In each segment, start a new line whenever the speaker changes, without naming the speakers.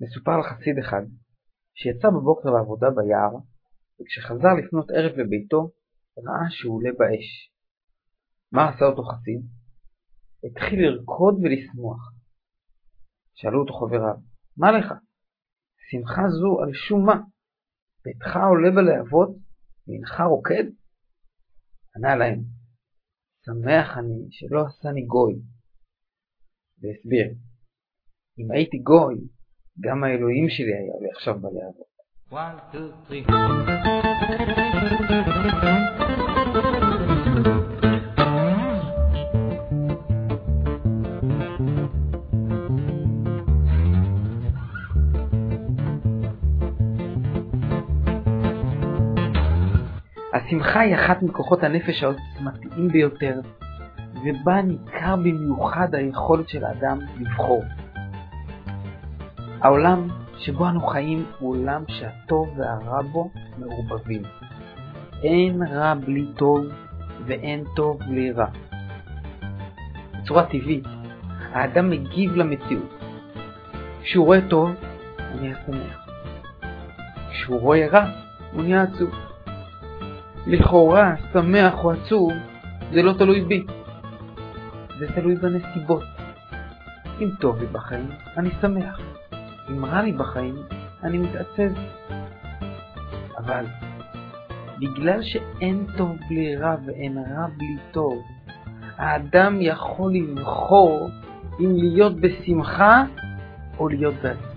מסופר על חסיד אחד שיצא בבוקר לעבודה ביער, וכשחזר לפנות ערב לביתו, ראה שהוא עולה באש. מה עשה אותו חסיד? התחיל לרקוד ולשמוח. שאלו אותו חבריו, מה לך? שמחה זו על שום מה? ביתך עולה בלהבות ואינך רוקד? ענה להם, שמח אני שלא עשני גוי. והסביר, אם הייתי גוי, גם האלוהים שלי היה עולה עכשיו בלהבות. One, two, three. השמחה היא אחת מכוחות הנפש העוצמתיים ביותר, ובה ניכר במיוחד היכולת של האדם לבחור. העולם שבו אנו חיים הוא עולם שהטוב והרע בו מעורבבים. אין רע בלי טוב ואין טוב בלי רע. בצורה טבעית, האדם מגיב למציאות. כשהוא רואה טוב, הוא נהיה שמח. כשהוא רואה רע, הוא נהיה עצוב. לכאורה, שמח או עצוב, זה לא תלוי בי. זה תלוי בנסיבות. אם טוב לי בחיים, אני שמח. אם רע לי בחיים, אני מתעצב. אבל בגלל שאין טוב בלי רע ואין רע בלי טוב, האדם יכול לבחור אם להיות בשמחה או להיות בעצמו.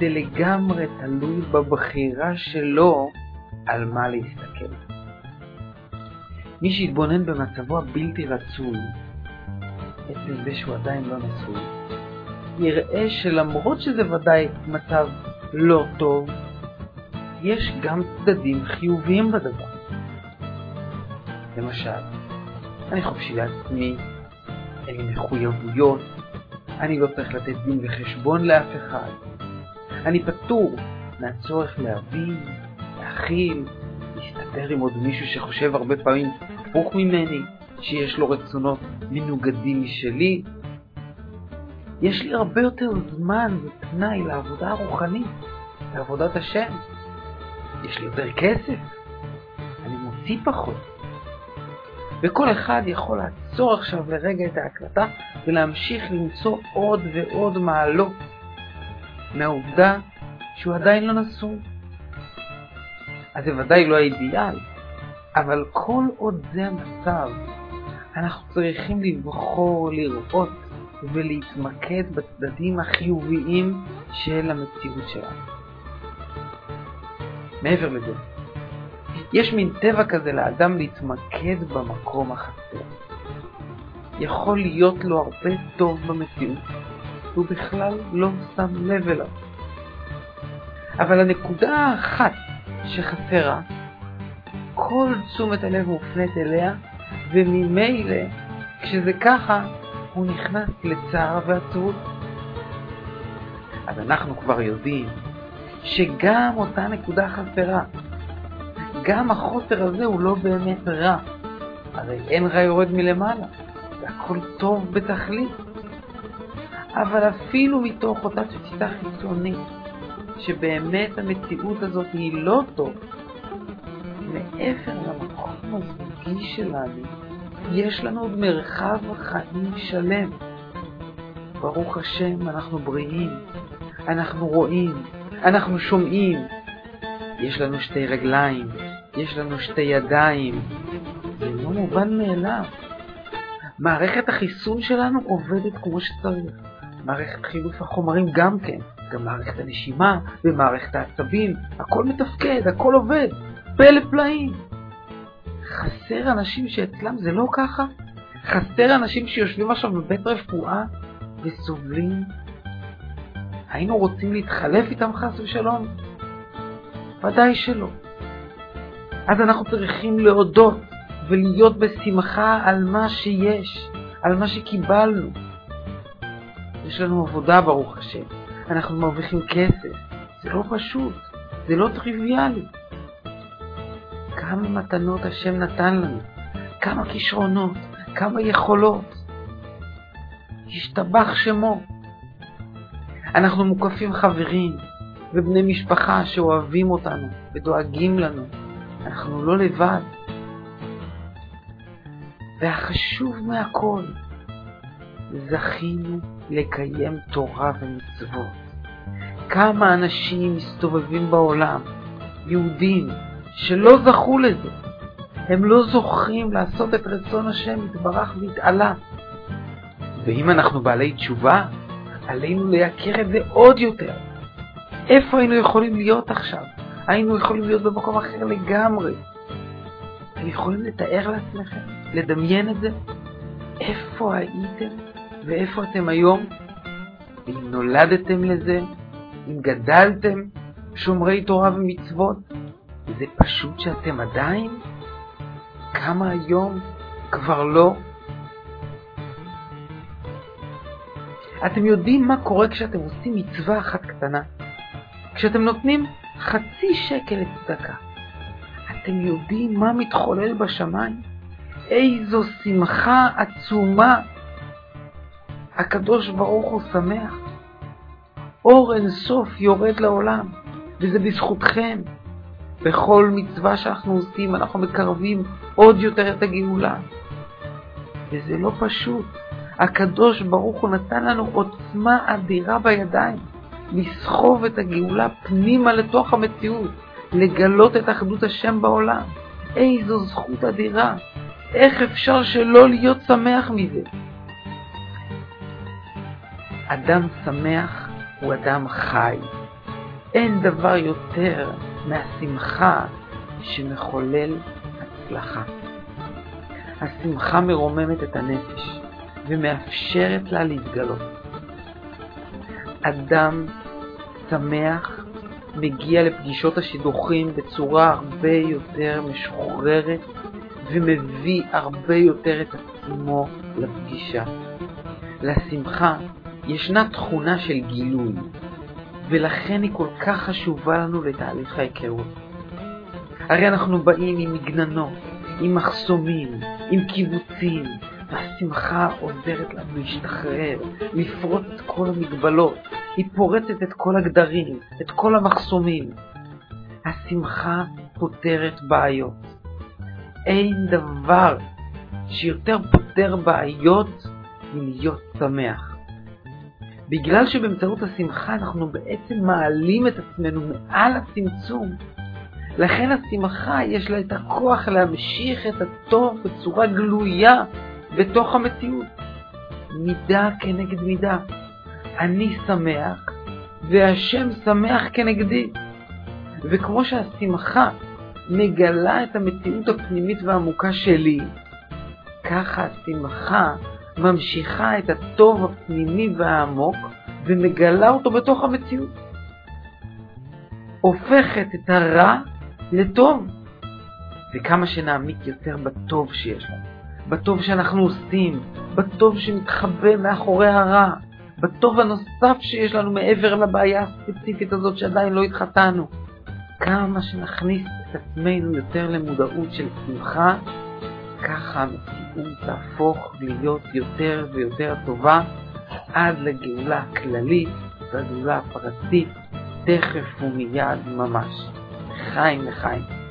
זה לגמרי תלוי בבחירה שלו על מה להסתכל. מי שיתבונן במצבו הבלתי רצוי, עצם זה שהוא עדיין לא נשוי, יראה שלמרות שזה ודאי מצב לא טוב, יש גם צדדים חיוביים בדבר. למשל, אני חופשי לעצמי, אין לי מחויבויות, אני לא צריך לתת דין וחשבון לאף אחד, אני פטור מהצורך להבין, להכיל, להסתדר עם עוד מישהו שחושב הרבה פעמים הפוך ממני, שיש לו רצונות מנוגדים משלי, יש לי הרבה יותר זמן ופנאי לעבודה הרוחנית, לעבודת השם. יש לי יותר כסף, אני מוציא פחות. וכל אחד יכול לעצור עכשיו לרגע את ההקלטה ולהמשיך למצוא עוד ועוד מעלות מהעובדה שהוא עדיין לא נשוי. אז זה ודאי לא האידיאל, אבל כל עוד זה המצב, אנחנו צריכים לבחור לראות ולהתמקד בצדדים החיוביים של המציאות שלנו. מעבר לזה, יש מין טבע כזה לאדם להתמקד במקום החסר. יכול להיות לו הרבה טוב במציאות, והוא בכלל לא שם לב אליו. אבל הנקודה האחת שחסרה, כל תשומת הלב מופנית אליה, וממילא, כשזה ככה, הוא נכנס לצער ועצבות. אז אנחנו כבר יודעים שגם אותה נקודה חסרה. גם החוסר הזה הוא לא באמת רע. הרי אין רע יורד מלמעלה, והכל טוב בתכלית. אבל אפילו מתוך אותה תפיסה חיצונית, שבאמת המציאות הזאת היא לא טוב, מעבר למקום הזוגי שלנו, יש לנו עוד מרחב חיים שלם. ברוך השם, אנחנו בריאים, אנחנו רואים, אנחנו שומעים. יש לנו שתי רגליים, יש לנו שתי ידיים. זה לא מובן מאליו. מערכת החיסון שלנו עובדת כמו שצריך. מערכת חילוף החומרים גם כן, גם מערכת הנשימה ומערכת העצבים, הכל מתפקד, הכל עובד, פלא פלאים. חסר אנשים שאצלם זה לא ככה? חסר אנשים שיושבים עכשיו בבית רפואה וסובלים? היינו רוצים להתחלף איתם חס ושלום? ודאי שלא. אז אנחנו צריכים להודות ולהיות בשמחה על מה שיש, על מה שקיבלנו. יש לנו עבודה, ברוך השם. אנחנו מרוויחים כסף. זה לא פשוט, זה לא טריוויאלי. כמה מתנות השם נתן לנו, כמה כישרונות, כמה יכולות. השתבח שמו. אנחנו מוקפים חברים ובני משפחה שאוהבים אותנו ודואגים לנו. אנחנו לא לבד. והחשוב מהכל, זכינו לקיים תורה ומצוות. כמה אנשים מסתובבים בעולם, יהודים, שלא זכו לזה. הם לא זוכים לעשות את רצון השם יתברך ויתעלה. ואם אנחנו בעלי תשובה, עלינו לייקר את זה עוד יותר. איפה היינו יכולים להיות עכשיו? היינו יכולים להיות במקום אחר לגמרי. אתם יכולים לתאר לעצמכם? לדמיין את זה? איפה הייתם ואיפה אתם היום? אם נולדתם לזה, אם גדלתם שומרי תורה ומצוות, זה פשוט שאתם עדיין? כמה היום כבר לא? אתם יודעים מה קורה כשאתם עושים מצווה אחת קטנה? כשאתם נותנים חצי שקל לצדקה. אתם יודעים מה מתחולל בשמיים? איזו שמחה עצומה. הקדוש ברוך הוא שמח. אור אין סוף יורד לעולם, וזה בזכותכם. בכל מצווה שאנחנו עושים אנחנו מקרבים עוד יותר את הגאולה. וזה לא פשוט. הקדוש ברוך הוא נתן לנו עוצמה אדירה בידיים, לסחוב את הגאולה פנימה לתוך המציאות, לגלות את אחדות השם בעולם. איזו זכות אדירה. איך אפשר שלא להיות שמח מזה? אדם שמח הוא אדם חי. אין דבר יותר מהשמחה שמחולל הצלחה. השמחה מרוממת את הנפש ומאפשרת לה להתגלות. אדם שמח מגיע לפגישות השידוכים בצורה הרבה יותר משוחררת ומביא הרבה יותר את עצמו לפגישה. לשמחה ישנה תכונה של גילוי, ולכן היא כל כך חשובה לנו לתהליך ההיכרות. הרי אנחנו באים עם מגננות, עם מחסומים, עם קיבוצים, והשמחה עוזרת לנו להשתחרר, לפרוץ את כל המגבלות. היא פורצת את כל הגדרים, את כל המחסומים. השמחה פותרת בעיות. אין דבר שיותר פותר בעיות מלהיות שמח. בגלל שבאמצעות השמחה אנחנו בעצם מעלים את עצמנו מעל הצמצום. לכן השמחה יש לה את הכוח להמשיך את הטוב בצורה גלויה בתוך המציאות. מידה כנגד מידה. אני שמח, והשם שמח כנגדי. וכמו שהשמחה מגלה את המציאות הפנימית והעמוקה שלי, ככה השמחה ממשיכה את הטוב הפנימי והעמוק ומגלה אותו בתוך המציאות. הופכת את הרע לטוב. וכמה שנעמיק יותר בטוב שיש לנו, בטוב שאנחנו עושים, בטוב שמתחבא מאחורי הרע, בטוב הנוסף שיש לנו מעבר לבעיה הספציפית הזאת שעדיין לא התחתנו. כמה שנכניס את עצמנו יותר למודעות של שמחה, ככה המציאות תהפוך להיות יותר ויותר טובה עד לגאולה הכללית והגאולה הפרטית תכף ומיד ממש. לחיים לחיים.